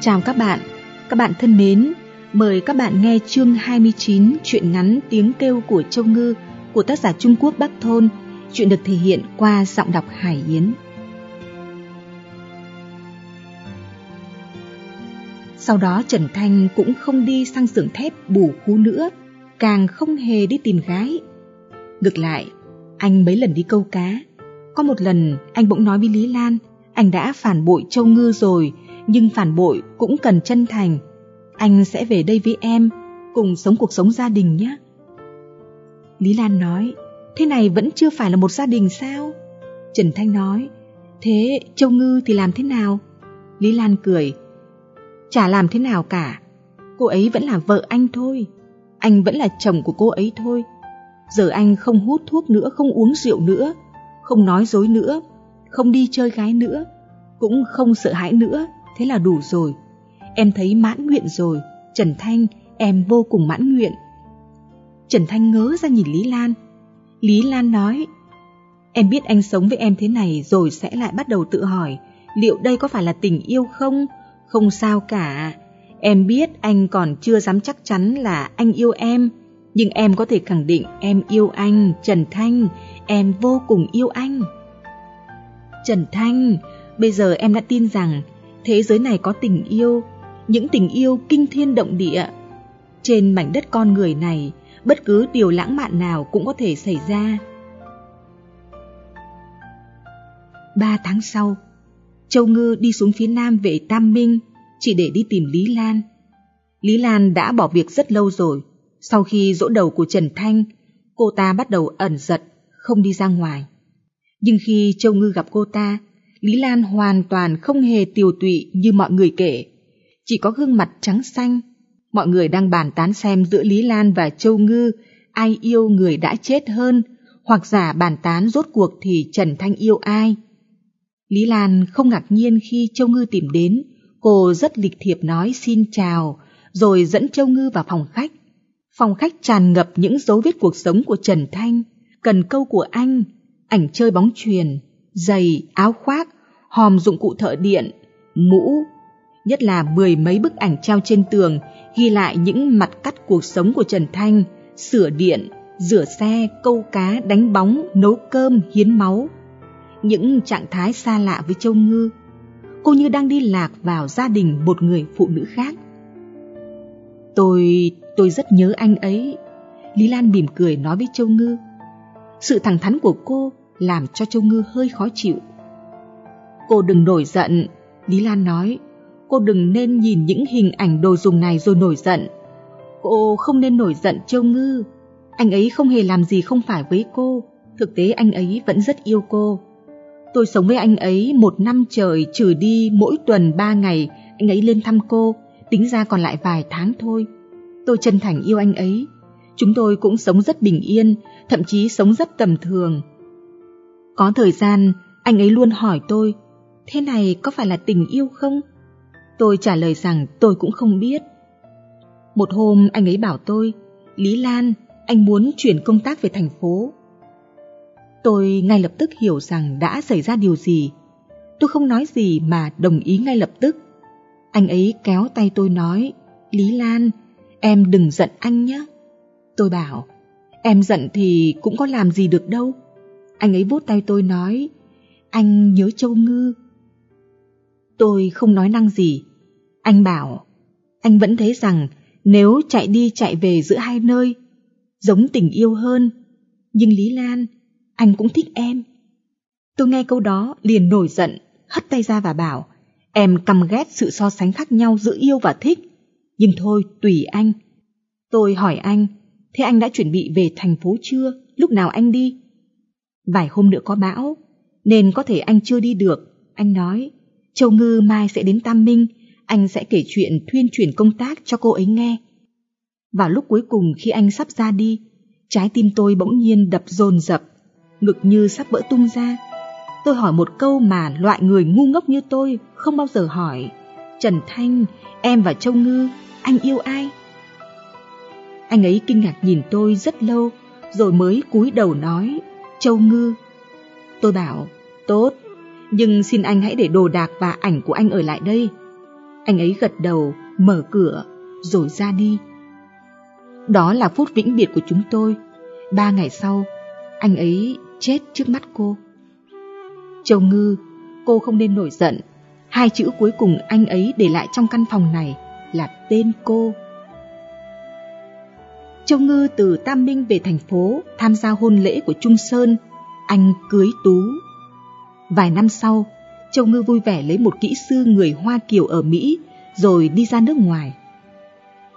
Chào các bạn, các bạn thân mến, mời các bạn nghe chương 29 truyện ngắn Tiếng kêu của Châu Ngư của tác giả Trung Quốc Bắc Thôn, chuyện được thể hiện qua giọng đọc Hải Yến. Sau đó Trần Thanh cũng không đi sang xưởng thép bù khú nữa, càng không hề đi tìm gái. Ngược lại, anh mấy lần đi câu cá. Có một lần anh bỗng nói với Lý Lan, anh đã phản bội Châu Ngư rồi, nhưng phản bội cũng cần chân thành. Anh sẽ về đây với em, cùng sống cuộc sống gia đình nhé. Lý Lan nói, thế này vẫn chưa phải là một gia đình sao? Trần Thanh nói, thế Châu Ngư thì làm thế nào? Lý Lan cười, chả làm thế nào cả. Cô ấy vẫn là vợ anh thôi. Anh vẫn là chồng của cô ấy thôi. Giờ anh không hút thuốc nữa, không uống rượu nữa, không nói dối nữa, không đi chơi gái nữa, cũng không sợ hãi nữa, thế là đủ rồi. Em thấy mãn nguyện rồi, Trần Thanh, em vô cùng mãn nguyện. Trần Thanh ngớ ra nhìn Lý Lan. Lý Lan nói, em biết anh sống với em thế này rồi sẽ lại bắt đầu tự hỏi, liệu đây có phải là tình yêu không? Không sao cả, em biết anh còn chưa dám chắc chắn là anh yêu em, nhưng em có thể khẳng định em yêu anh, Trần Thanh, em vô cùng yêu anh. Trần Thanh, bây giờ em đã tin rằng thế giới này có tình yêu, những tình yêu kinh thiên động địa. Trên mảnh đất con người này, bất cứ điều lãng mạn nào cũng có thể xảy ra. Ba tháng sau, Châu Ngư đi xuống phía nam về Tam Minh, chỉ để đi tìm Lý Lan. Lý Lan đã bỏ việc rất lâu rồi. Sau khi dỗ đầu của Trần Thanh, cô ta bắt đầu ẩn giật, không đi ra ngoài. Nhưng khi Châu Ngư gặp cô ta, Lý Lan hoàn toàn không hề tiều tụy như mọi người kể. Chỉ có gương mặt trắng xanh. Mọi người đang bàn tán xem giữa Lý Lan và Châu Ngư ai yêu người đã chết hơn, hoặc giả bàn tán rốt cuộc thì Trần Thanh yêu ai. Lý Lan không ngạc nhiên khi Châu Ngư tìm đến, cô rất lịch thiệp nói xin chào, rồi dẫn Châu Ngư vào phòng khách. Phòng khách tràn ngập những dấu vết cuộc sống của Trần Thanh, cần câu của anh, ảnh chơi bóng truyền, giày, áo khoác, hòm dụng cụ thợ điện, mũ, nhất là mười mấy bức ảnh treo trên tường ghi lại những mặt cắt cuộc sống của Trần Thanh, sửa điện, rửa xe, câu cá, đánh bóng, nấu cơm, hiến máu. Những trạng thái xa lạ với Châu Ngư. Cô như đang đi lạc vào gia đình một người phụ nữ khác. Tôi, tôi rất nhớ anh ấy. Lý Lan mỉm cười nói với Châu Ngư. Sự thẳng thắn của cô làm cho Châu Ngư hơi khó chịu. Cô đừng nổi giận, Lý Lan nói. Cô đừng nên nhìn những hình ảnh đồ dùng này rồi nổi giận. Cô không nên nổi giận Châu Ngư. Anh ấy không hề làm gì không phải với cô. Thực tế anh ấy vẫn rất yêu cô. Tôi sống với anh ấy một năm trời trừ đi mỗi tuần ba ngày anh ấy lên thăm cô, tính ra còn lại vài tháng thôi. Tôi chân thành yêu anh ấy. Chúng tôi cũng sống rất bình yên, thậm chí sống rất tầm thường. Có thời gian, anh ấy luôn hỏi tôi, thế này có phải là tình yêu không? Tôi trả lời rằng tôi cũng không biết. Một hôm anh ấy bảo tôi, Lý Lan, anh muốn chuyển công tác về thành phố. Tôi ngay lập tức hiểu rằng đã xảy ra điều gì. Tôi không nói gì mà đồng ý ngay lập tức. Anh ấy kéo tay tôi nói, Lý Lan, em đừng giận anh nhé. Tôi bảo, em giận thì cũng có làm gì được đâu. Anh ấy vuốt tay tôi nói, anh nhớ Châu Ngư. Tôi không nói năng gì. Anh bảo, anh vẫn thấy rằng nếu chạy đi chạy về giữa hai nơi, giống tình yêu hơn. Nhưng Lý Lan, anh cũng thích em. Tôi nghe câu đó liền nổi giận, hất tay ra và bảo, em căm ghét sự so sánh khác nhau giữa yêu và thích. Nhưng thôi, tùy anh. Tôi hỏi anh, thế anh đã chuẩn bị về thành phố chưa? Lúc nào anh đi? Vài hôm nữa có bão, nên có thể anh chưa đi được. Anh nói, Châu Ngư mai sẽ đến Tam Minh, anh sẽ kể chuyện thuyên chuyển công tác cho cô ấy nghe. Vào lúc cuối cùng khi anh sắp ra đi, trái tim tôi bỗng nhiên đập dồn dập, ngực như sắp vỡ tung ra. Tôi hỏi một câu mà loại người ngu ngốc như tôi không bao giờ hỏi. Trần Thanh, em và Châu Ngư, anh yêu ai? Anh ấy kinh ngạc nhìn tôi rất lâu, rồi mới cúi đầu nói, Châu Ngư. Tôi bảo, tốt, nhưng xin anh hãy để đồ đạc và ảnh của anh ở lại đây. Anh ấy gật đầu, mở cửa, rồi ra đi. Đó là phút vĩnh biệt của chúng tôi. Ba ngày sau, anh ấy chết trước mắt cô. Châu Ngư, cô không nên nổi giận. Hai chữ cuối cùng anh ấy để lại trong căn phòng này là tên cô. Châu Ngư từ Tam Minh về thành phố tham gia hôn lễ của Trung Sơn, anh cưới Tú. Vài năm sau, Châu Ngư vui vẻ lấy một kỹ sư người Hoa Kiều ở Mỹ rồi đi ra nước ngoài.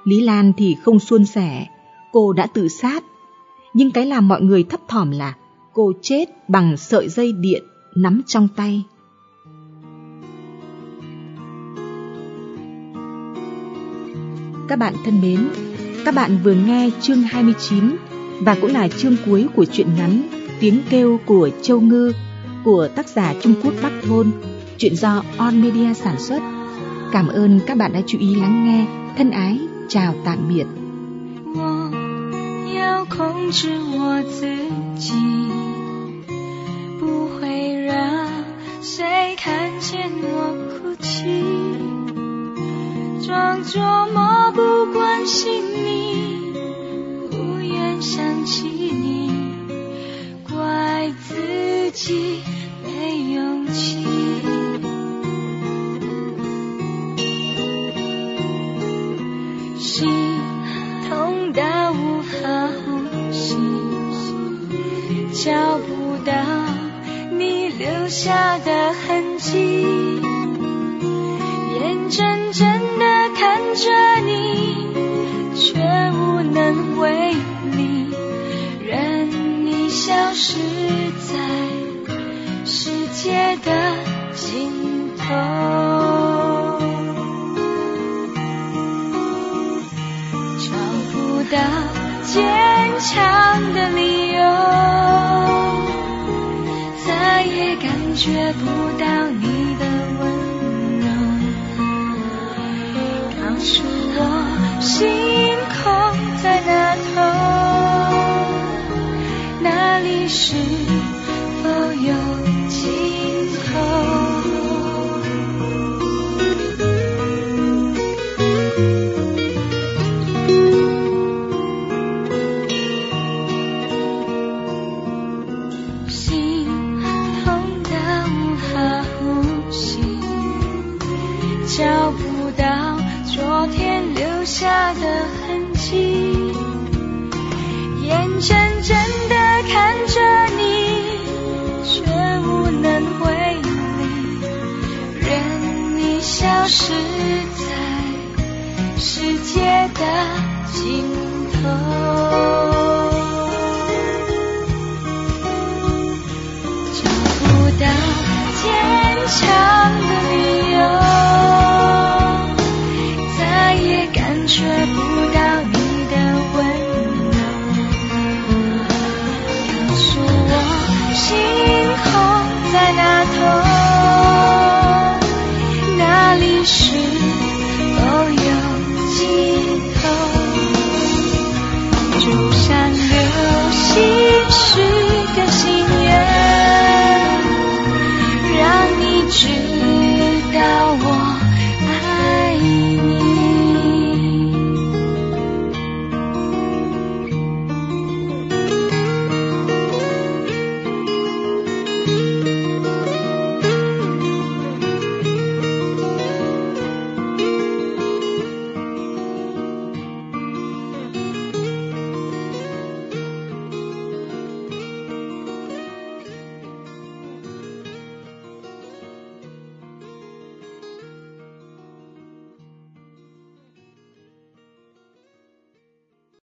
Lý Lan thì không suôn sẻ, cô đã tự sát. Nhưng cái làm mọi người thấp thỏm là cô chết bằng sợi dây điện nắm trong tay. Các bạn thân mến, các bạn vừa nghe chương 29 và cũng là chương cuối của truyện ngắn Tiếng kêu của Châu Ngư của tác giả Trung Quốc Bắc Thôn, chuyện do On Media sản xuất. Cảm ơn các bạn đã chú ý lắng nghe. Thân ái, chào tạm biệt. 我要控制我自己，不会让谁看见我哭泣，装作漠不 关心你不愿想起你怪自己没勇气。心痛到无法呼吸找不到你留下的痕迹。眼睁睁为你，任你消失在世界的尽头，找不到坚强的理由。再也感觉不到你的温柔，告诉我星是否有尽头心痛得无法呼吸找不到昨天留下的痕迹。child.